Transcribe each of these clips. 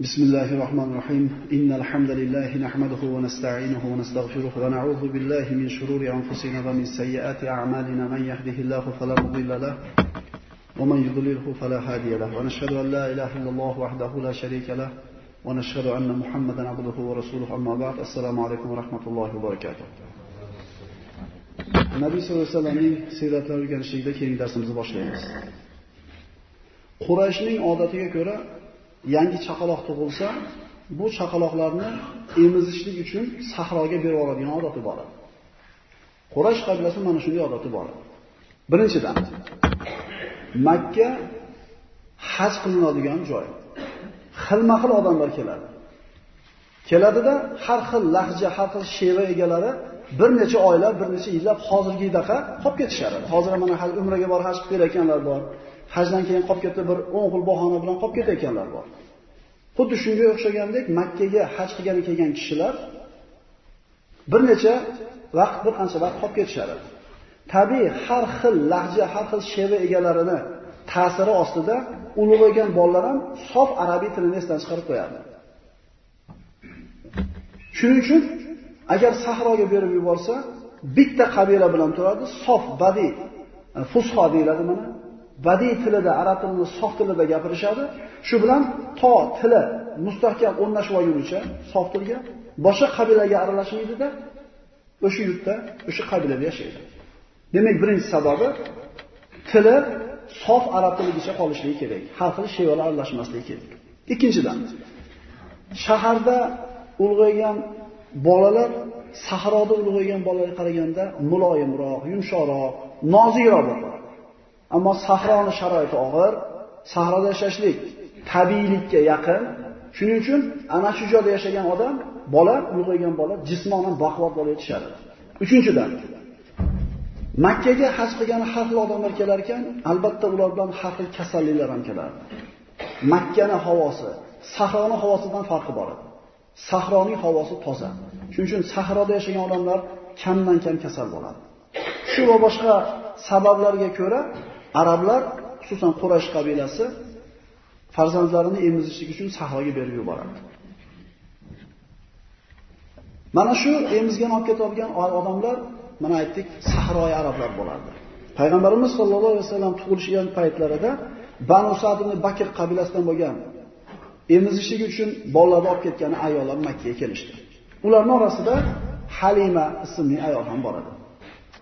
بسم الله الرحمن الرحيم. إن الحمد لله نحمده ونستعينه ونستغفره ونعوذ بالله من شرور أنفسنا ومن سيئات أعمالنا. من يهده الله فلا مضل له ومن يضلله فلا هادي له. ونشهد أن لا إله إلا الله وحده لا شريك له ونشهد أن محمدا عبده ورسوله. أما بعد السلام عليكم ورحمة الله وبركاته. Nabiy sollallohu alayhi vasallamning siyratlarini o'rganishlikda keyingi darsimizni boshlaymiz. Qurayshning odatiga ko'ra yangi chaqaloq tug'ilsa, bu chaqaloqlarni emizishlik uchun sahroga berib yuboradigan odati bor. Quraysh qabilasi mana shunday odati bor. Birinchidan, Makka haj qilinadigan joy. Xilma-xil odamlar keladi. Keladida har xil lahja, har xil sheva egalari bir necha oylar, bir necha yillab hozirgidaqa qolib ketishadi. Hozir mana hal umraga borib haj qilib kelayotganlar bor. Hajdan keyin qolib ketdi bir 10 xil bahona bilan qolib ketayotganlar bor. Xuddi shunga o'xshagandek Makkaga haj qilgani kelgan kishilar bir necha vaqt, bir qancha vaqt qolib ketishadi. Tabiiy har xil lahja, har xil sheva egalarini ta'siri ostida ulug'aygan bolalar ham sof arabiy tilini esdan chiqarib qo'yadi. Shuning uchun agar sahroga berib yuborsa, bitta qabila bilan turadi, sof badiy, fusho deyiladi mana. Badiy tilida, arab tilini sof tilida gapirishadi. Shu bilan to tili mustahkam o'rnashib olgunicha sof tilga boshqa qabilaga aralashmaydida, o'sha yurtda, o'sha qabilada yashaydi. Demak, birinchi sababi tili sof arab tiligicha qolishligi kerak. Har xil shevalar aralashmasligi kerak. Ikkinchidan, shaharda ulg'aygan bolalar sahroda ulg'aygan bolalarga qaraganda muloyimroq, yumshoqroq, nozikroq bo'ladi. Ammo sahroni sharoiti og'ir, sahroda yashashlik tabiiylikka yaqin. Shuning uchun ana shu joyda yashagan odam, bola, ulg'aygan bola jismonan baquvvat bo'lib yetishadi. Uchinchidan, Makkaga haj qilgan har xil odamlar kelar ekan, albatta ular bilan har xil kasalliklar ham keladi. Makkani havosi, sahroni havosidan farqi bor edi. Sahroning havosi toza. Shuning uchun sahroda yashagan odamlar kamdan kam kasal bo'ladi. Shu va boshqa sabablarga ko'ra arablar, xususan Quraysh qabilasi farzandlarini emizishlik uchun sahroga berib yuborardi. Mana shu emizgan olib ketadigan odamlar, mana aytdik, sahroy arablar bo'lardi. Payg'ambarimiz sollallohu alayhi vasallam tug'ilishgan paytlarida Banu Sa'd ibn Bakr qabilasidan bo'lgan emizishlik uchun bolalarni olib ketgan ayollar Makkaga kelishdi. Ularning orasida Halima ismli ayol ham bor edi.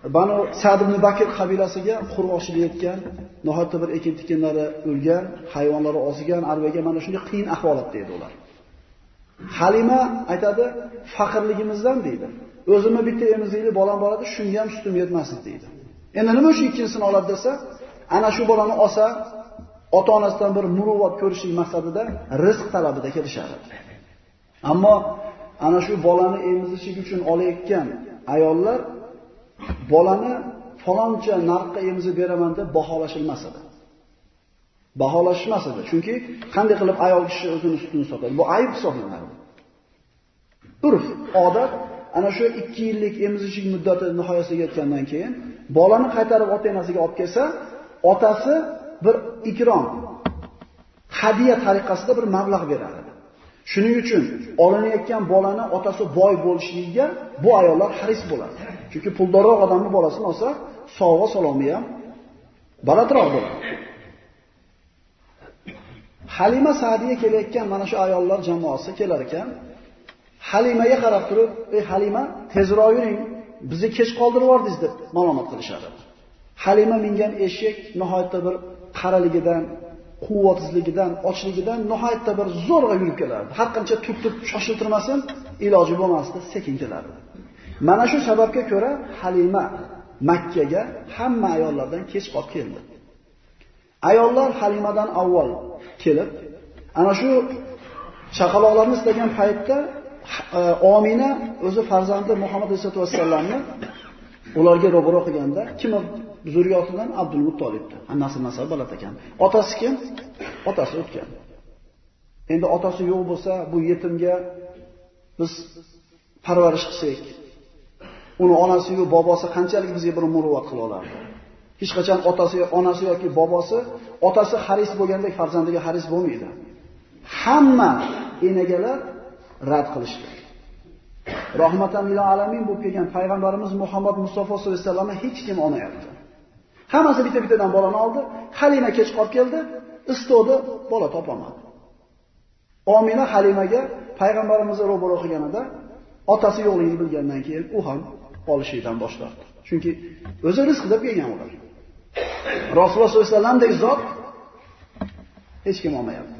Banu Sa'd ibn Bakr qabilasiga qurg'oqchilik yetgan, nihoyatda bir ekin-tikinlari o'lgan, hayvonlari ozigan, arvaga mana shunday qiyin ahvolatda edi ular. Halima aytadi, faqirligimizdan deydi. O'zimni bitta emizikli bolam bor edi, shunga ham sutim yetmasdi deydi. Endi nima shu ikkinchisini oladi desa, ana shu bolani olsa, ota-onasidan bir muruvvat ko'rishlik maqsadida rizq talabida kelishadi. Ammo ana shu bolani emizishlik uchun olayotgan ayollar bolani faloncha narxga emizib beraman deb baholashilmas edi. Baholashmas edi. Chunki qanday qilib ayol kishi o'zini sutini sotadi? Bu ayb hisoblanadi. Urf, odat ana shu 2 yillik emizishlik muddati nihoyasiga yetgandan keyin bolani qaytarib ota-onasiga olib kelsa, otasi bir ikrom, hadiya tariqasida bir mablag' beradi. Shuning uchun olinayotgan bolani otasi boy bo'lishligiga bu ayollar haris bo'ladi. Chunki puldorroq odamni bolasini olsa, sovg'a salomi ham balatroq bo'ladi. Halima Sa'diya kelayotgan mana shu ayollar jamoasi kelar ekan, Halimaga qarab turib, "Ey Halima, tezroq yuring, bizni kech qoldirib yubordingiz" deb ma'lumot qilishadi. Halima mingan eshak nihoyatda bir qaraligidan, quvvatsizligidan, ochligidan nihoyatda bir zo'rg'a yurib kelardi. Har qancha turtib shoshiltirmasin, iloji bo'lmasdi, sekin kelardi. Mana shu sababga ko'ra Halima Makkaga hamma ayollardan kech qolib keldi. Ayollar Halimadan avval kelib, ana shu chaqaloqlarni istagan paytda e, Omina o'zi farzandi Muhammad sollallohu alayhi vasallamni ularga ro'baro qilganda kim zurriyotidan Abdul Muttolibdi. Annasi nasab bolat ekan. Otasi kim? Otasi o'tgan. Endi otasi yo'q bo'lsa, bu yetimga biz parvarish qilsak, uni onasi yo'q, bobosi qanchalik bizga bir muruvvat qila olardi? Hech qachon otasi, onasi yoki bobosi otasi haris bo'lgandek farzandiga haris bo'lmaydi. Hamma enagalar rad qilishdi. Rahmatan lil alamin bo'lib kelgan payg'ambarimiz Muhammad Mustafa sollallohu alayhi vasallamni hech kim olmayapti. Hammasi bitta-bittadan bolani oldi. Halima kech qolib keldi, istodi, bola topolmadi. Omina Halimaga payg'ambarimizni ro'baro qilganida otasi yo'qligini bilgandan keyin u ham olishdan boshladi. Chunki o'zi rizq deb kelgan ular. Rasululloh sollallohu alayhi vasallamdek zot hech kim olmayapti.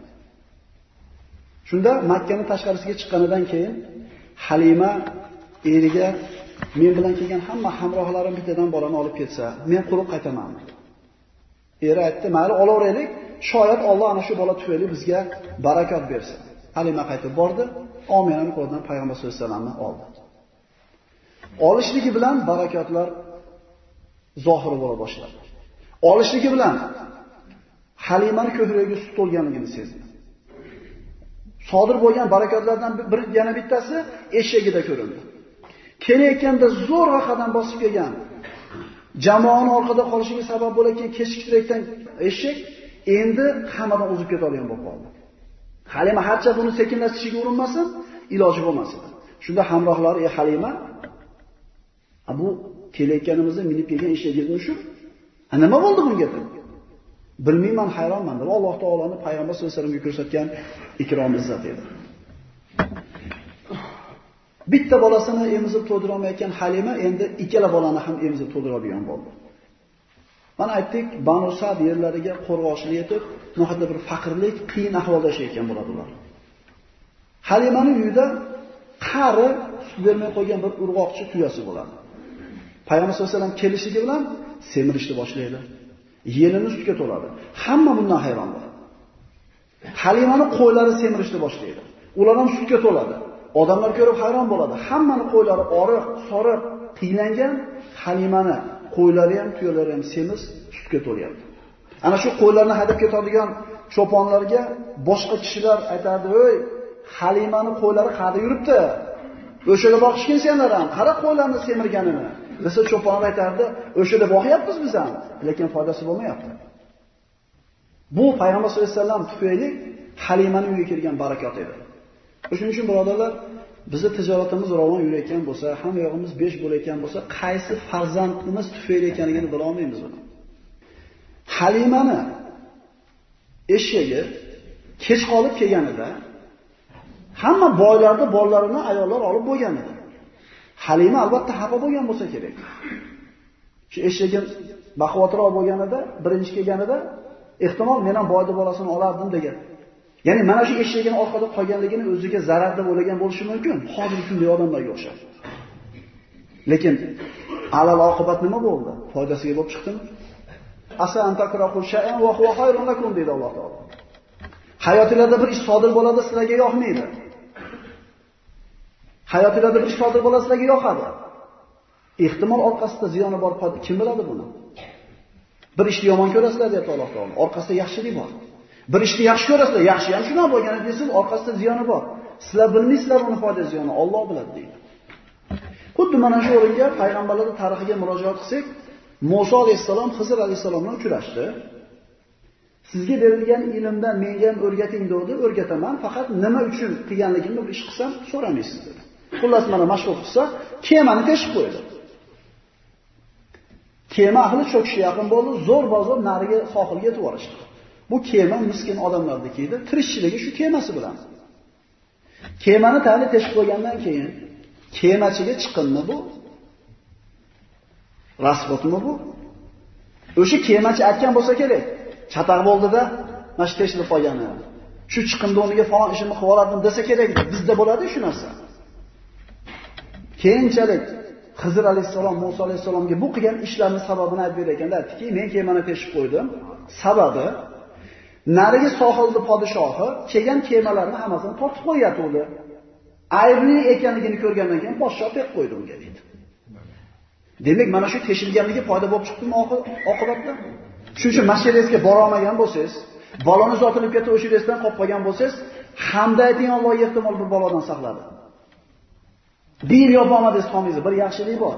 Shunda Makkani tashqarisiga chiqqanidan keyin Halima eriga men bilan kelgan hamma hamrohlarim bittadan bolani olib ketsa, men quruq qaytaman. Eri aytdi, "Mayli, olaveraylik, shoyat Alloh ana shu bola tufayli bizga barakot bersin." Halima qaytib bordi, Ominaning qo'lidan payg'ambar sollallohu alayhi vasallamni oldi. Olishligi bilan barakotlar zohir bo'la boshladi. Olishligi bilan Halimani ko'kragiga sut to'lganligini sezdi. Sodir bo'lgan barakotlardan bir yana bittasi eshagida ko'rindi. Kelayotganda zo'rg'a qadam bosib kelgan jamoani orqada qolishiga sabab bo'layotgan kechiktirayotgan eshak endi hammadan o'zib ketadigan bo'lib qoldi. Halima harcha buni sekinlashtirishga urinmasin, iloji bo'lmas edi. Shunda hamrohlari, "Ey Halima, bu kelayotganimizda minib kelgan eshagingizni shu? Nima bo'ldi bunga?" dedi. Bilmayman, hayronman deb Alloh taoloning payg'ambar sollallohu alayhi vasallamga ko'rsatgan ikrom izzat edi. Bitta bolasini emizib to'ldira olmayotgan Halima endi ikkala bolani ham emizib to'ldiradigan bo'ldi. Mana aytdik, Banu Sad yerlariga qo'rg'oshli yetib, nohadda bir faqirlik, qiyin ahvolda yashayotgan bo'ladilar. Halimaning uyida qari sut bermay qo'ygan bir urg'oqchi tuyasi bo'ladi. Payg'ambar sollallohu alayhi vasallam bilan semirishni boshlaydi. Yelimiz sutga to'ladi. Hamma bundan hayron bo'ladi. Halimani qo'ylari semirishni boshlaydi. Ular ham sutga to'ladi. Odamlar ko'rib hayron bo'ladi. Hammani qo'ylari oriq, soriq, qiylangan, Halimani qo'ylari ham, tuyalari ham semiz, sutga to'lyapti. Ana shu qo'ylarni haydab ketadigan cho'ponlarga boshqa kishilar aytadi, "Ey, Halimani qo'ylari qayerda yuribdi? O'shaga boqish senlar ham, qara qo'ylarni semirganini." Desa cho'pon aytardi, "O'shada boqyapmiz biz ham, lekin foydasi bo'lmayapti." Bu payg'ambar sollallohu alayhi vasallam tufayli Halimani uyiga kirgan barakot edi. Shuning uchun birodarlar, bizni tijoratimiz ravon yurayotgan bo'lsa, hamma yog'imiz besh bo'layotgan bo'lsa, qaysi farzandimiz tufayli ekanligini bila olmaymiz buni. Halimani eshagi kech qolib kelganida hamma boylarni bolalarini ayollar olib bo'lgan edi. Halima albatta xafa bo'lgan bo'lsa kerak. Shu eshagim baquvvatroq bo'lganida, birinchi kelganida ehtimol men ham boyni bolasini olardim degan. Ya'ni mana shu eshagini orqada qolganligini o'ziga zarar deb o'ylagan bo'lishi mumkin. Hozir shunday odamlarga o'xshab. Lekin alal oqibat nima bo'ldi? Foydasiga bo'lib chiqdimi? Asa antakrahu shay'an wa huwa khayrun lakum deydi Alloh taolo. Hayotingizda bir ish sodir bo'ladi, sizlarga yoqmaydi. Hayotingizda bir ish sodir bo'lsa sizlarga yoqadi. Ehtimol orqasida ziyoni bor, kim biladi buni? Bir ishni yomon ko'rasizlar deb Alloh taolo. Orqasida yaxshilik bor. Bir ishni yaxshi ko'rasizlar, yaxshi ham shuna bo'lgan desiz, orqasida ziyoni bor. Sizlar bilmaysizlar uni foyda ziyoni, Alloh biladi deydi. Xuddi mana shu o'ringa payg'ambarlarning tarixiga murojaat qilsak, Musa alayhisalom Xizr alayhisalom bilan uchrashdi. Sizga berilgan ilmdan menga ham o'rgating dedi, o'rgataman, faqat nima uchun qilganligimni bir ish qilsam so'ramaysiz dedi. Xullas mana mashhur qilsa, kemani teshib qo'ydi. Kema ahli cho'kishga yaqin bo'ldi, zo'r bozor nariga sohilga yetib borishdi. Bu kema miskin odamlarniki edi, tirishchiligi shu kemasi bilan. Kemani tani teshib qo'ygandan keyin kemachiga chiqinmi bu? Rasbotmi bu? O'sha kemachi aytgan bo'lsa kerak. Chataq bo'ldida, mana shu teshilib qolgani. Shu chiqindi o'rniga falon ishimni qilib olardim desa kerak. Bizda bo'ladi shu narsa. Keyinchalik Xizr alayhisalom Musa alayhisalomga bu qilgan ishlarning sababini aytib berganda aytdiki, men kemani teshib qo'ydim. Sababi narigi sohilni podshohi kelgan kemalarni hammasini tortib qo'yatuvdi. Aybli ekanligini ko'rgandan keyin podshoh deb qo'ydi unga dedi. Demak, mana shu teshilganligi foyda bo'lib chiqdimi oqibatda? Shuning uchun mashinangizga bora olmagan bo'lsangiz, baloni zotilib ketib o'sha yerdan qolib qolgan bo'lsangiz, hamda ayting Alloh ehtimol bir balodan saqladi. Bir yo'pamadingiz, tomingizni, bir yaxshilik bor.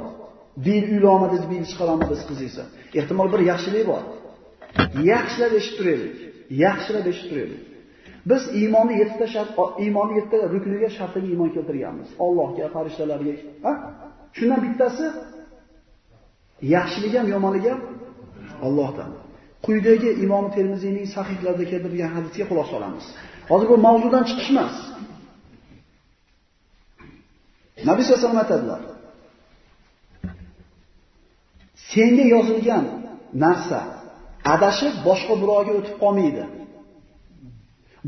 Bir uylolmadingiz, bir chiqarolmadingiz qizingizni. Ehtimol bir yaxshilik bor. Yaxshilab eshitib turaylik. Yaxshilab eshitib turaylik. Biz iymonni yettita shart, iymonni yettita rukniga shartiga iymon keltirganmiz. Allohga, farishtalarga, ha? Shundan bittasi yaxshilik ham, yomonlik ham Allohdan. Quyidagi Imom Termiziyning sahihlarida keltirilgan hadisga xulosa olamiz. Hozir bu mavzudan chiqish emas. Nabiy sollallohu alayhi vasallam aytadilar. Senga yozilgan narsa adashib boshqa birovga o'tib qolmaydi.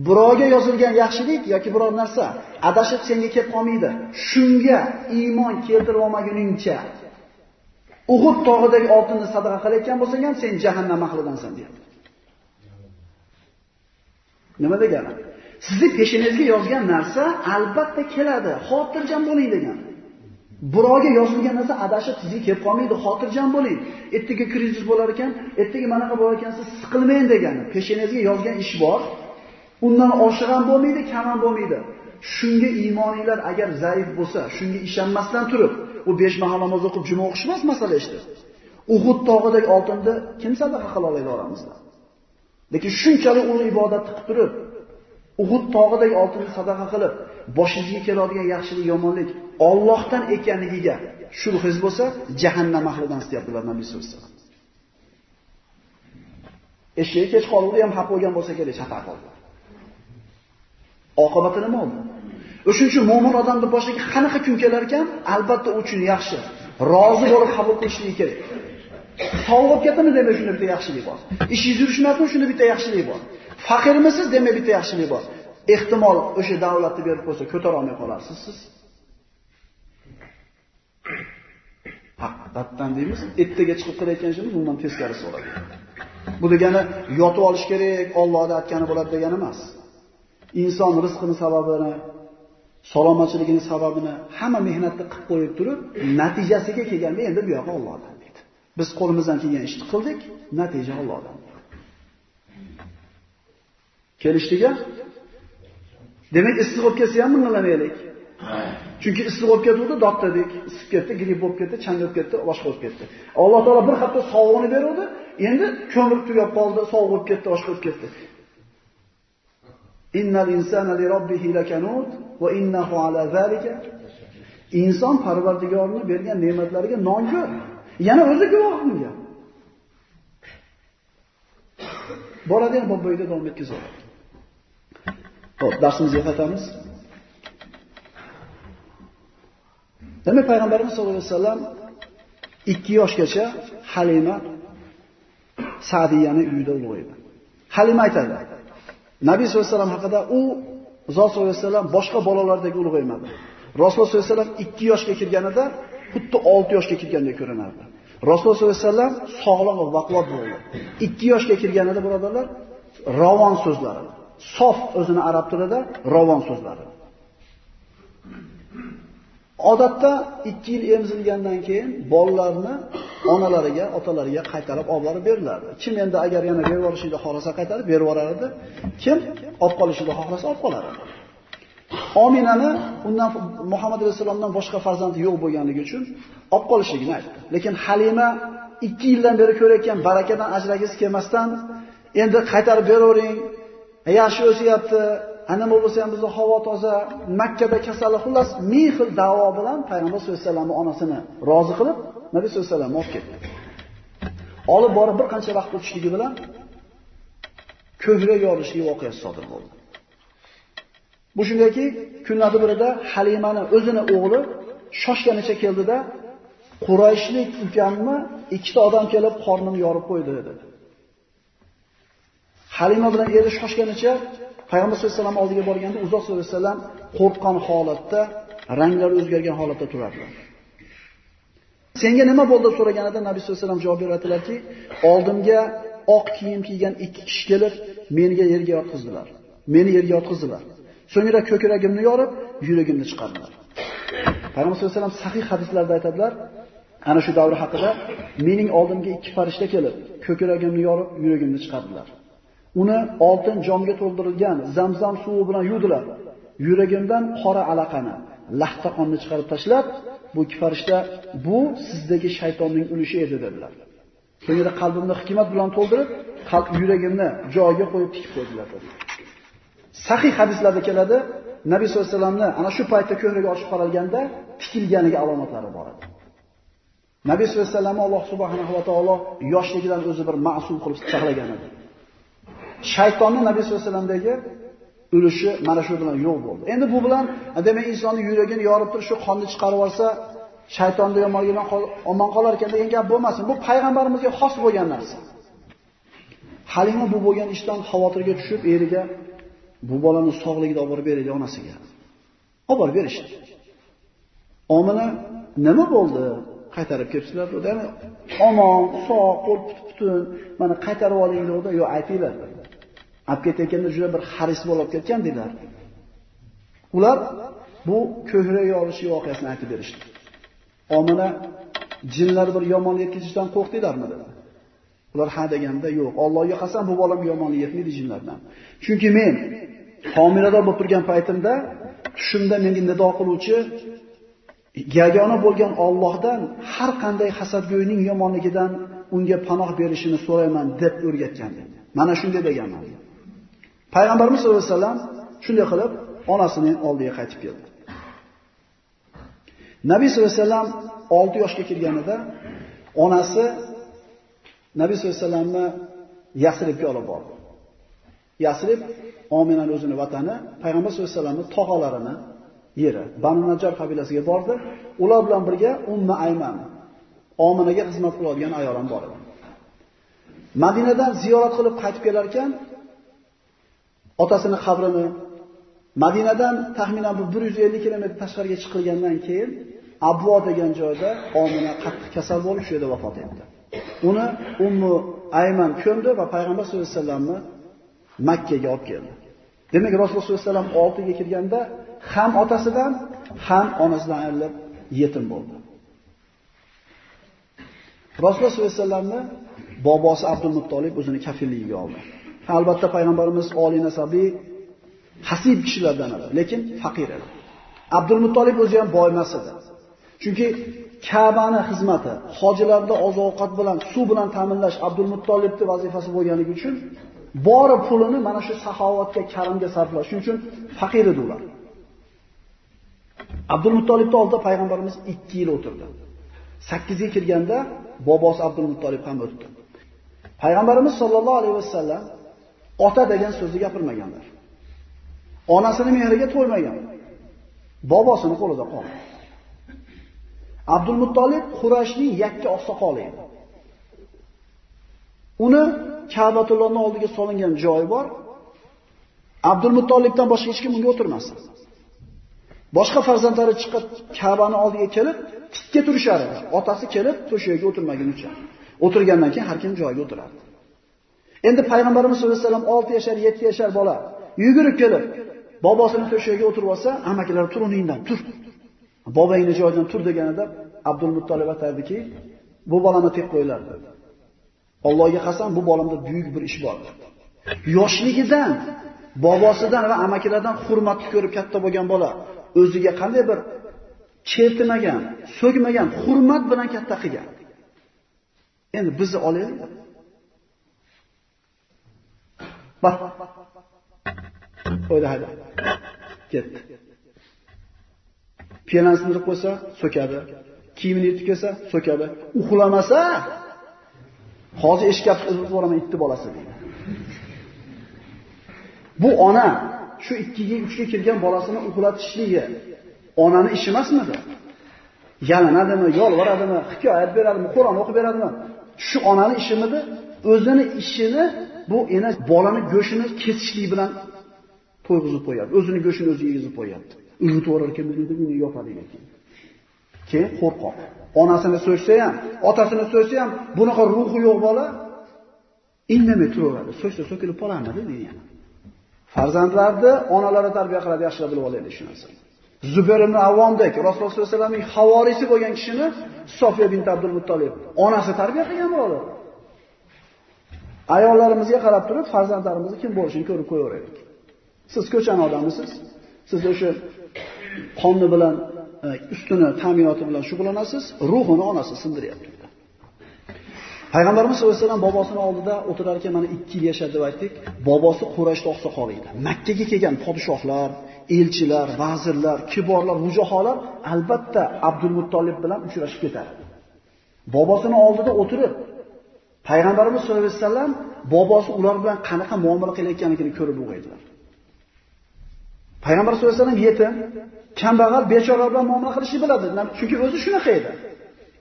Birovga yozilgan yaxshilik yoki biror narsa adashib senga kelib qolmaydi. Shunga iymon keltirib olmaguningcha Uhud tog'idagi oltinni sadaqa qilayotgan bo'lsang ham sen jahannam ahlidansan deyapti. Nima degani? Sizni peshinizga yozgan narsa albatta keladi. Xotirjam bo'ling degan. Birovga yozilgan narsa adashib sizga kelib qolmaydi, xotirjam bo'ling. Ertaga krizis bo'lar ekan, ertaga manaqa bo'lar ekan, siz siqilmang degani. peshinizga yozgan ish bor. Undan oshiq ham bo'lmaydi, kam ham bo'lmaydi. Shunga iymoninglar agar zaif bo'lsa, shunga ishonmasdan turib, u besh mahal namoz o'qib juma o'qish emas masala ishda. Uhud tog'idagi oltinni kim sadaqa qila oladi oramizda? Lekin shunchalik ulug' ibodatni qilib turib, Uhud tog'idagi oltinni sadaqa qilib, boshingizga keladigan yaxshilik, yomonlik Allohdan ekanligiga shubhingiz bo'lsa, jahannam ahlidan istayaptilar Nabiy sollallohu alayhi vasallam. Eshik kech qoldi ham haq bo'lgan bo'lsa kerak, xato qildi. Oqibati nima bo'ldi? O'shuning uchun mu'min odamning boshiga qanaqa kun kelar ekan, albatta u uchun yaxshi, rozi bo'lib qabul qilishligi kerak. Sog'ib ketdimi demak shunda bitta yaxshilik bor. Ishingiz yurishmadimi shunda bitta yaxshilik bor. Faqirmisiz demak bitta yaxshilik bor. Ehtimol o'sha davlatni berib qo'ysa ko'tara olmay qolarsiz siz. Haqiqatdan deymiz, ertaga chiqib qilayotgan ishimiz bundan teskarisi bo'ladi. Bu degani yotib olish kerak, Allohga aytgani bo'ladi degani emas. Inson rizqining sababini, salomatchiligining sababini hamma mehnatni qilib qo'yib turib, natijasiga kelganda endi bu yo'q Allohdan deydi. Biz qo'limizdan kelgan ishni qildik, natija Allohdan. Kelishdiga Demak, issiq bo'lib kelsa ham bungalanaylik. Chunki issiq bo'lib ketdi, dotdadik, isib ketdi, gripp bo'lib ketdi, changalib ketdi, boshqa bo'lib ketdi. Alloh taolo bir hafta sog'lig'ini berdi, endi ko'mir tugab qoldi, sovuq bo'lib ketdi, boshqa bo'lib ketdi. Innal insana li robbihi lakanut va innahu ala zalika Inson Parvardigorini bergan ne'matlariga nonko'r. Yana o'zi guvoh bunga. Boradigan boboyda davom etkazadi. Xo'p, darsimizga qaytamiz. Demak, payg'ambarimiz sollallohu alayhi vasallam 2 yoshgacha Halima Sa'diyani uyida ulg'aydi. Halima aytadi: Nabiy sollallohu alayhi vasallam haqida u Zot sollallohu alayhi vasallam boshqa bolalardek ulg'aymadi. Rasululloh sollallohu alayhi vasallam 2 yoshga kirganida xuddi 6 yoshga kirgandek ko'rinardi. Rasululloh sollallohu alayhi vasallam sog'lom va baquvvat bo'ldi. 2 yoshga kirganida birodarlar ravon so'zlari, sof o'zini arab tilida ravon so'zlari. Odatda 2 yil emzilgandan keyin bolalarni onalariga, otalariga qaytarib olib borib berilardi. Kim endi agar yana berib yuborishni xohlasa qaytarib berib yuborar edi, kim olib qolishni xohlasa olib qolar edi. Ominani undan Muhammad rasulullohdan boshqa farzandi yo'q bo'lganligi uchun olib qolishligini aytdi. Lekin Halima 2 yildan beri ko'rayotgan barakadan ajragisi kelmasdan endi qaytarib beravering, yaxshi o'siyapti, ana bo'lsa ham bizni havo toza, Makkada kasallik xullas ming xil da'vo bilan payg'ambar sollallohu alayhi vasallam onasini rozi qilib, Nabiy sollallohu alayhi vasallam olib ketdi. Olib borib bir qancha vaqt o'tishligi bilan ko'krak yorilishlik voqeasi sodir bo'ldi. Bu shundaki, kunlarning birida Halimani o'zini o'g'li shoshganicha keldida Qurayshlik ukamni ikkita odam kelib qornini yorib qo'ydi dedi. Halima bilan eri shoshganicha Payg'ambar sollallohu alayhi vasallam oldiga borganda uzoq sollallohu alayhi vasallam qo'rqqan holatda, ranglari o'zgargan holatda turardilar. Senga nima bo'ldi so'raganida Nabiy sollallohu alayhi vasallam javob beradilarki, oldimga oq kiyim kiygan ikki kishi kelib, menga yerga yotqizdilar. Meni yerga yotqizdilar. So'ngra ko'kragimni yorib, yuragimni chiqardilar. Payg'ambar sollallohu alayhi vasallam sahih hadislarda aytadilar, ana shu davr haqida mening oldimga ikki farishta kelib, ko'kragimni yorib, yuragimni chiqardilar. Uni oltin jomga to'ldirilgan Zamzam suvi bilan yuvdilar. Yuragimdan qora alaqani, lahta qonni chiqarib tashlab, bu ikki farishta bu sizdagi shaytonning ulushi edi dedilar. So'ngra qalbimni hikmat bilan to'ldirib, qalb yuragimni joyiga qo'yib tikib qo'ydilar dedi. Sahih hadislarda keladi, Nabiy sollallohu alayhi vasallamni ana shu paytda ko'hraga ochib qaralganda tikilganiga alomatlari bor edi. Nabiy sollallohu alayhi vasallamni Alloh subhanahu va taolo yoshligidan o'zi bir ma'sum qilib saqlagan edi. Shaytonni Nabiy sollallohu alayhi vasallamdagi ulushi mana shu bilan yo'q bo'ldi. Endi bu bilan demak insonni yuragini yorib turib shu qonni chiqarib olsa, shaytonni yomonligidan omon qolar ekan degan gap bo'lmasin. Bu payg'ambarimizga xos bo'lgan narsa. Halima bu bo'lgan ishdan xavotirga tushib, eriga bu bolani sog'ligida olib borib beraylik onasiga. Olib borib berishdi. Omina nima bo'ldi? Qaytarib kelibsizlar dedi. Omon, sog', qo'l butun, mana qaytarib oling dedi. Yo'q, aytinglar. Olib ketayotganda juda bir haris olib ketgan dedilar. Ular bu ko'hra yorishi voqeasini aytib berishdi. Omina jinlar bir yomonlik yetkazishdan qo'rqdilarmi dedi. Ular ha deganda yo'q. Allohga qasam bu bolam yomonlik yetmaydi jinlardan. Chunki men homilador bo'lib turgan paytimda tushimda menga nido qiluvchi yagona bo'lgan Allohdan har qanday hasadgo'yning yomonligidan unga panoh berishini so'rayman deb o'rgatgan dedi. Mana shunday deganman. Payg'ambarimiz sollallohu alayhi vasallam shunday qilib onasining oldiga qaytib keldi. Nabiy sollallohu alayhi vasallam 6 yoshga kirganida onasi Nabiy sollallohu alayhi vasallamni Yasribga olib bordi. Yasrib Ominaning o'zini vatani, payg'ambar sollallohu alayhi vasallamning tog'alarini yeri. Banu Najjar qabilasiga bordi. Ular bilan birga Umma Ayman Ominaga xizmat qiladigan ayol ham bor edi. Madinadan ziyorat qilib qaytib kelar ekan, otasini qabrini Madinadan taxminan 150 km tashqariga chiqilgandan keyin Abvo degan joyda Omina qattiq kasal bo'lib shu yerda vafot etdi. Uni Ummu Ayman ko'mdi va payg'ambar sollallohu alayhi vasallamni Makka ga olib keldi. Demak, Rasululloh sollallohu alayhi vasallam oltiga kirganda ham otasidan, ham onasidan ayrilib yetim bo'ldi. Rasululloh sollallohu alayhi vasallamni bobosi Abdul Muttolib o'zini kafilligiga oldi. Albatta payg'ambarimiz oliy nasabli hasib kishilardan edi, lekin faqir edi. Abdul Muttolib o'zi ham boy emas edi. Chunki Ka'bani xizmati, hojilarni oziq-ovqat bilan, suv bilan ta'minlash Abdul Muttolibning vazifasi bo'lganligi uchun bori pulini mana shu saxovatga, karamga sarflash uchun faqir edi ular. Abdul Muttolibning oldida payg'ambarimiz 2 yil o'tirdi. 8 ga kirganda bobosi Abdul Muttolib ham o'tdi. Payg'ambarimiz sollallohu alayhi vasallam ota degan so'zni gapirmaganlar. Onasini mehriga to'lmagan. Bobosini qo'lida qoldi. Abdul Muttolib Qurayshning yakka oqsoqoli edi. Uni Ka'batullohning oldiga solingan joyi bor. Abdul Muttolibdan boshqa hech kim unga o'tirmasdi. Boshqa farzandlari chiqib Ka'bani oldiga kelib, tikka turishar edi. Otasi kelib to'shagiga o'tirmagunicha. O'tirgandan keyin har kim joyiga o'tirardi. Endi payg'ambarimiz sollallohu alayhi vasallam 6 yashar, 7 yashar bola yugurib kelib, bobosini to'shagiga o'tirib olsa, amakilari turuningdan tur. Bobangni joyidan tur deganida Abdul Muttolib aytardiki, bu bolani tek qo'ylar dedi. Allohga qasam bu bolamda buyuk bir ish bor. Yoshligidan, bobosidan va amakilardan hurmat ko'rib katta bo'lgan bola o'ziga qanday bir chertmagan, so'kmagan, hurmat bilan katta qilgan. Endi bizni olaylik. Bak. o'yla hadi. Ketdi. Piyanosini sindirib qo'ysa, so'kadi. Kiyimini yirtib kelsa, so'kadi. Uxlamasa, hozir eshikka uzib boraman itni bolasi deydi. Bu ona shu 2 uchga 3 kirgan bolasini uxlatishligi onani ishi emasmidi? Yalinadimi, yolvoradimi, hikoyat beradimi, Qur'on o'qib beradimi? Shu onani ishimidi? O'zini ishini bu ena bolani go'shini kesishlik bilan to'yg'izib qo'yadi. O'zini go'shini o'zi yegizib qo'yadi. Uyutib orar ekan, uni yopadi ekan. Keyin qo'rqoq. Onasini so'ysa ham, otasini so'ysa ham, bunaqa ruhi yo'q bola indamay turaveradi. So'ysa so'kilib qoladi deydi yana. Farzandlarni onalari tarbiya qiladi, yaxshilab bilib olaylik shu narsani. Zubayr ibn Avvomdek Rasululloh sollallohu alayhi vasallamning havorisi bo'lgan kishini Sofiya bint Abdul Muttolib onasi tarbiya qilgan bo'ladi. Ayollarimizga qarab turib farzandlarimizni kim bo'lishini ko'rib qo'yaveraylik. Siz ko'chani odamisiz. Siz o'sha qonni bilan e, ustuni ta'minoti bilan shug'ullanasiz, ruhini onasi sindiryapti. Payg'ambarimiz sollallohu alayhi vasallam bobosini oldida o'tirar ekan, mana 2 yil yashadi deb aytdik. Bobosi Qurayshda oqsoqol edi. Makkaga kelgan podshohlar, elchilar, vazirlar, kiborlar, mujoholar albatta Abdul Muttolib bilan uchrashib ketadi. Bobosini oldida o'tirib, Payg'ambarimiz sollallohu alayhi vasallam bobosi ular bilan qanaqa muomala qilayotganligini ko'rib o'g'aydilar. Payg'ambar sollallohu alayhi vasallam yetim, kambag'al, bechoralar bilan muomala qilishni biladi. Chunki o'zi shunaqa edi.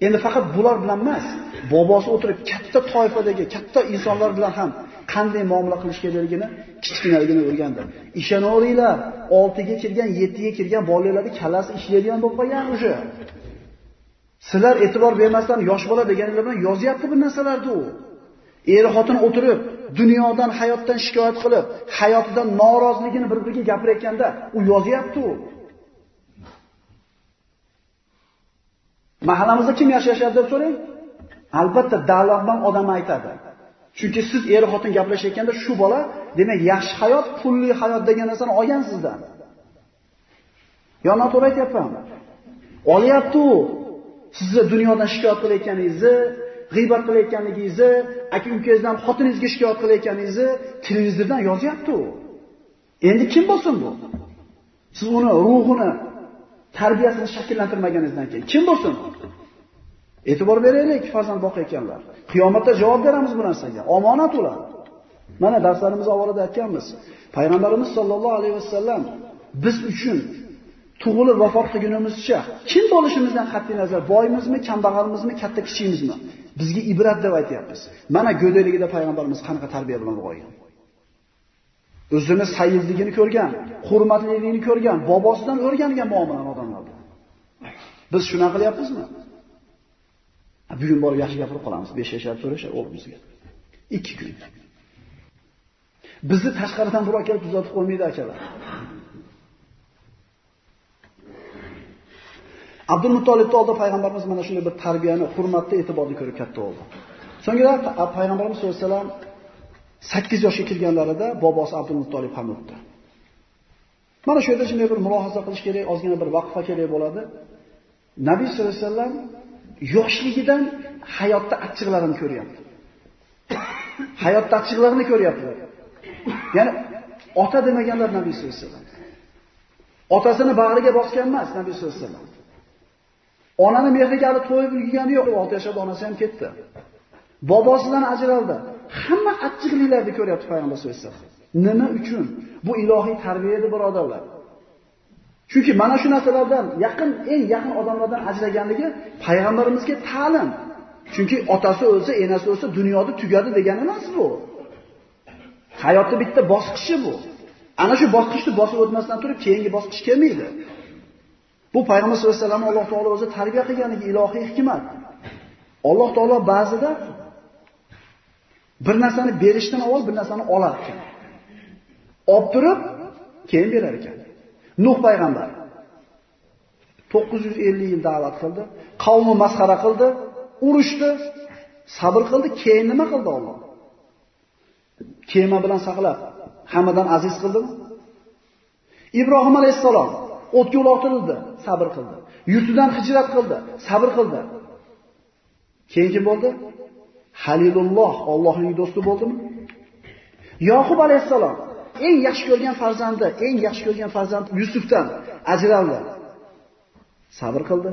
Endi faqat bular bilan emas, bobosi o'tirib katta toifadagi, katta insonlar bilan ham qanday muomala qilish kerakligini kichkinaligini o'rgandi. Ishonoringlar, 6 ga kirgan, 7 ga kirgan bolalarni kallasi ishlaydigan bo'lib qolgan o'sha. Sizlar e'tibor bermasdan yosh bola deganlar bilan yozyapti bu narsalarni u. Er xotin o'tirib, dunyodan, hayotdan shikoyat qilib, hayotidan noroziligini bir-biriga gapirayotganda, u yozyapti u. Mahallamizda kim yashashadi deb so'rang? Albatta davlatdan odam aytadi. Chunki siz er xotin gaplashayotganda shu bola, demak, yaxshi hayot, pulli hayot degan narsani olgan sizdan. Yo noto'g'ri aytyapman. Olyapti u. Sizni dunyodan shikoyat qilayotganingizni, g'iybat qilayotganligingizni, aka ukangizdan xotiningizga shikoyat qilayotganingizni televizordan yozyapti u. Endi kim bo'lsin bu? Siz uni ruhini, tarbiyasini shakllantirmaganingizdan keyin kim bo'lsin? E'tibor beraylik farzand boqayotganlar. Qiyomatda javob beramiz bu narsaga. Omonat ular. Mana darslarimiz avvalida aytganmiz. Payg'ambarimiz sollallohu alayhi vasallam biz uchun tug'ilib vafot qilgunimizcha kim bo'lishimizdan qat'iy nazar, boymizmi, kambag'almizmi, katta kichikmizmi, bizga ibrat deb aytyapmiz. Mana go'dakligida payg'ambarimiz qanaqa tarbiya bilan ulg'aygan. O'zini sayyidligini ko'rgan, hurmatliligini ko'rgan, bobosidan o'rgangan muomalani odamlar. Biz shuna qilyapmizmi? Bugun borib yaxshi gapirib qolamiz. besh yashar so'rashar o'g'limizga. ikki kun. Bizni tashqaridan birov kelib tuzatib qo'ymaydi akalar. Abdul Muttolibning oldida payg'ambarimiz mana shunday bir tarbiyani, hurmatni, e'tiborni ko'rib katta bo'ldi. So'ngra payg'ambarimiz sollallohu alayhi vasallam 8 yoshga kirganlarida bobosi Abdul Muttolib ham o'tdi. Mana shu yerda shunday bir mulohaza qilish kerak, ozgina bir vaqfa kerak bo'ladi. Nabiy sollallohu alayhi vasallam yoshligidan hayotda achchiqlarini ko'ryapti. hayotda achchiqlarini ko'ryapti. Ya'ni ota demaganlar Nabiy sollallohu alayhi vasallam. Otasini bag'riga bosgan emas Nabiy sollallohu alayhi vasallam. Onani mehriga hali to'yib ulgigani yo'q, 6 yoshda onasi ham ketdi. Bobosidan ajraldi. Hamma achchiqliklarni ko'ryapti payg'ambar sollallohu alayhi vasallam. Nima uchun? Bu ilohiy tarbiya edi, birodarlar. Chunki mana shu narsalardan yaqin, eng yaqin odamlardan ajraganligi payg'ambarimizga ta'lim. Chunki otasi o'lsa, enasi o'lsa, dunyoda tugadi degani emas bu. Hayotning bitta bosqichi bu. Ana shu bosqichni bosib o'tmasdan turib, keyingi bosqich kelmaydi. Bu payg'ambar sollallohu alayhi vasallam Alloh taolo o'zi tarbiya qilganligi ilohiy hikmat. Alloh taolo ba'zida bir narsani berishdan avval bir narsani olar ekan. Olib turib, keyin berar ekan. Nuh payg'ambar 950 yil da'vat qildi, qavmi masxara qildi, urushdi, sabr qildi, keyin nima qildi Alloh? Kema bilan saqlab, hammadan aziz qildimi? Ibrohim alayhissalom o'tga uloqtirildi, sabr qildi. Yurtidan hijrat qildi, sabr qildi. Keyin kim bo'ldi? Halilulloh, Allohning do'sti bo'ldimi? Yoqub alayhisalom eng yaxshi ko'rgan farzandi, eng yaxshi ko'rgan farzand Yusufdan ajraldi. Sabr qildi.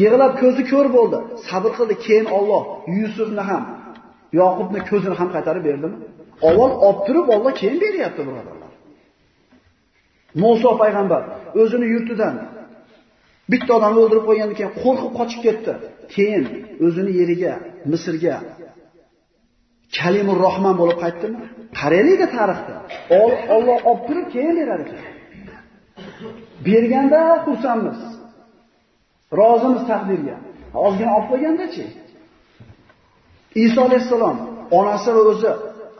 Yig'lab ko'zi ko'r bo'ldi. Sabr qildi. Keyin Alloh Yusufni ham, Yoqubni ko'zini ham qaytarib berdimi? Avval olib turib, Alloh keyin beryapti, birodarlar. Musa payg'ambar o'zini yurtidan bitta odamni o'ldirib qo'ygandan keyin qo'rqib qochib ketdi. Keyin o'zini yeriga, Misrga Kalimur Rohman bo'lib qaytdimi? Qaraylik tarixda. Alloh olib turib keyin berar ekan. Berganda xursandmiz. Rozimiz taqdirga. Ozgina olib qo'ygandachi? Iso alayhissalom onasi va o'zi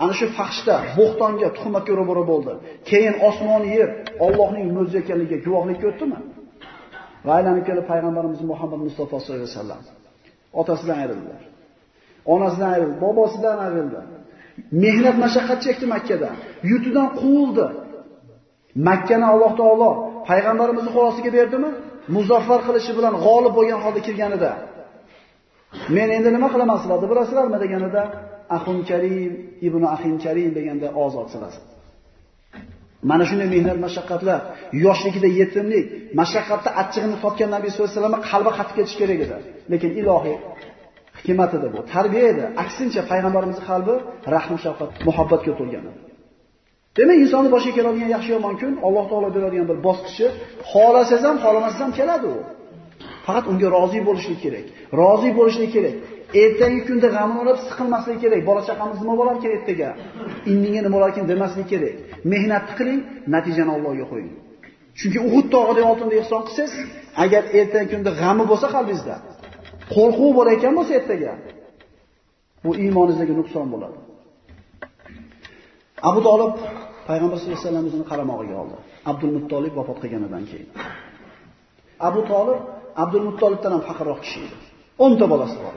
ana shu faxshda bo'xtonga, tuhmatga ro'baro bo'ldi. Keyin osmon, yer Allohning mo'jiza ekanligiga guvohlik ko'rdimi? Va aylanib kelib payg'ambarimiz Muhammad Mustafa sollallohu alayhi vasallam otasidan ayrildilar. Onasidan ayrildi, bobosidan ayrildi. Mehnat mashaqqat chekdi Makkada. Yurtidan quvildi. Makkani Alloh taolo payg'ambarimizni qo'lasiga berdimi? Muzaffar qilishi bilan g'olib bo'lgan holda kirganida Men endi nima qilaman sizlarni bilasizlarmi deganida Axun Karim ibn Axin Karim deganda ozod silasi. Mana shunday mehnat mashaqqatlar, yoshligida yetimlik, mashaqqatda achchig'ini totgan Nabiy sollallohu alayhi vasallam qalbi qatib ketish kerak edi. Lekin ilohiy hikmat edi bu, tarbiya edi. Aksincha payg'ambarimizning qalbi rahm, shafqat, muhabbatga to'lgan edi. Demak, insonning boshiga keladigan yaxshi yomon kun Alloh taolo beradigan bir bosqichi, xolasangiz ham, xolamasangiz ham keladi u. Faqat unga rozi bo'lishlik kerak. Rozi bo'lishlik kerak. Ertangi kunda g'amini olib siqilmaslik kerak. Bola chaqamiz nima bo'lar kerak ertaga? Indinga nima bo'lar ekan demaslik kerak. Mehnat qiling, natijani Allohga qo'ying. Chunki Uhud tog'idagi oltinda ehson qilsangiz, agar ertangi kunda g'ami bo'lsa qalbingizda, qo'rquv bo'lar ekan bo'lsa ertaga, bu iymoningizdagi nuqson bo'ladi. Abu Talib payg'ambar sollallohu alayhi vasallam o'zini qaramog'iga oldi. Abdul Muttolib vafot qilganidan keyin. Abu Talib Abdul Muttolibdan ham faqirroq kishi edi. 10 ta bolasi bor.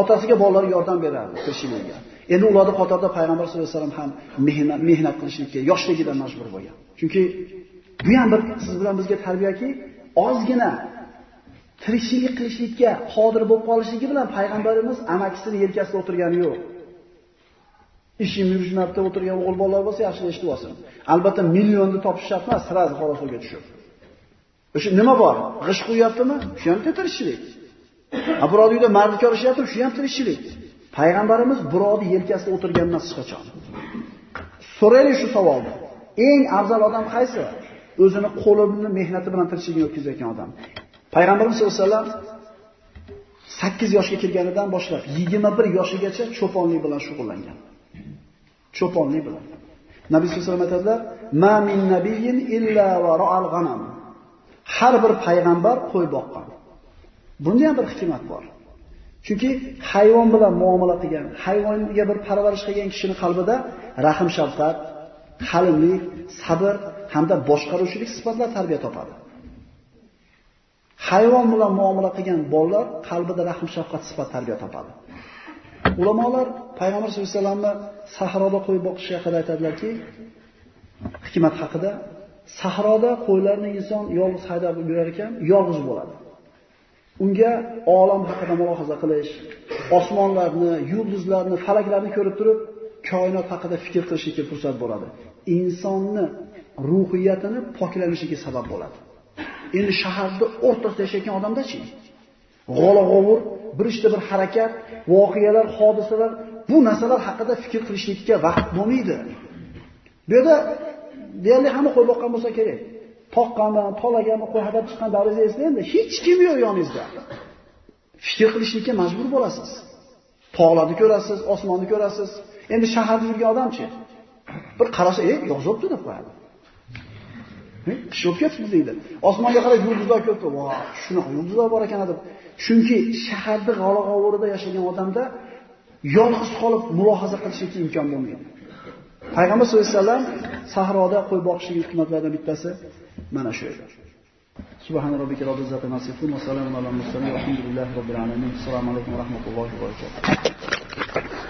Otasiga bolalar yordam berardi tirikchilikka. Endi ularni qatorda payg'ambar sollallohu alayhi vasallam ham mehnat mehnat qilishlikka yoshligidan majbur bo'lgan. Chunki bu ham bir siz bilan bizga tarbiyaki, ozgina tirikchilik qilishlikka qodir bo'lib qolishligi bilan payg'ambarimiz amakisini yelkasida o'tirgani yo'q. Ishim yurishmabdi o'tirgan o'g'il bolalar bo'lsa yaxshi eshitib olsin. Albatta millionni topish shart emas, sirazi qorasuvga tushib. O'sha nima bor? G'ish qo'yaptimi? Shu ham tirikchilik. A birovni uyda mardikor ishlatib, shu ham tirikchilik. Payg'ambarimiz birovni yelkasida o'tirgandan emas hech qachon. So'raylik shu savolni. Eng afzal odam qaysi? O'zini qo'lini mehnati bilan tirikchilikni o'tkazayotgan odam. Payg'ambarimiz sollallohu alayhi vasallam 8 yoshga kirganidan boshlab 21 yoshigacha cho'ponlik bilan shug'ullangan. Cho'ponlik bilan. Nabiy sollallohu alayhi vasallam aytadilar: "Ma min nabiyyin illa va ra'al g'anam." Har bir payg'ambar qo'y boqqan. Bunda ham bir hikmat bor. Chunki hayvon bilan muomala qilgan, hayvonga bir parvarish qilgan kishining qalbida rahm shafqat, halimlik, sabr hamda boshqaruvchilik sifatlari tarbiya topadi. Hayvon bilan muomala qilgan bolalar qalbida rahm shafqat sifat tarbiya topadi. Ulamolar payg'ambar sollallohu alayhi vasallamni sahroda qo'y boqish haqida aytadilarki, hikmat haqida sahroda qo'ylarni inson yolg'iz haydab yurar ekan, yolg'iz bo'ladi. Unga olam haqida mulohaza qilish, osmonlarni, yulduzlarni, falaklarni ko'rib turib, koinot haqida fikr qilishga fursat bo'ladi. Insonni ruhiyatini poklanishiga sabab bo'ladi. Endi shaharda o'rtasida yashayotgan odamdachi? G'ola-g'ovur, bir ishda bir harakat, voqealar, hodisalar, bu narsalar haqida fikr qilishlikka vaqt bo'lmaydi. Bu yerda deyarli hamma qo'yib boqqan bo'lsa kerak. Toqqandan tolaganni qo'y chiqqan davrangizni eslangda hech kim yo'q yoningizda. Fikr qilishlikka majbur bo'lasiz. Tog'larni ko'rasiz, osmonni ko'rasiz. Endi shaharda yurgan odamchi? Bir qarasa, "Ey, bo'libdi deb qo'yadi. Qish bo'lib ketibdi deydi. Osmonga qarab yulduzlar ko'pdi. vo shunaqa yulduzlar bor ekan deb. Chunki shaharni g'ala-g'ovurida yashagan odamda yolg'iz qolib mulohaza qilishga imkon bo'lmaydi. Payg'ambar sollallohu alayhi vasallam sahroda qo'y boqishning hikmatlaridan bittasi mana shu edi. Subhana robbika robbil izzati va salamun alal mursalin. Alhamdulillahi robbil alamin. Assalomu alaykum va rahmatullohi va barakatuh.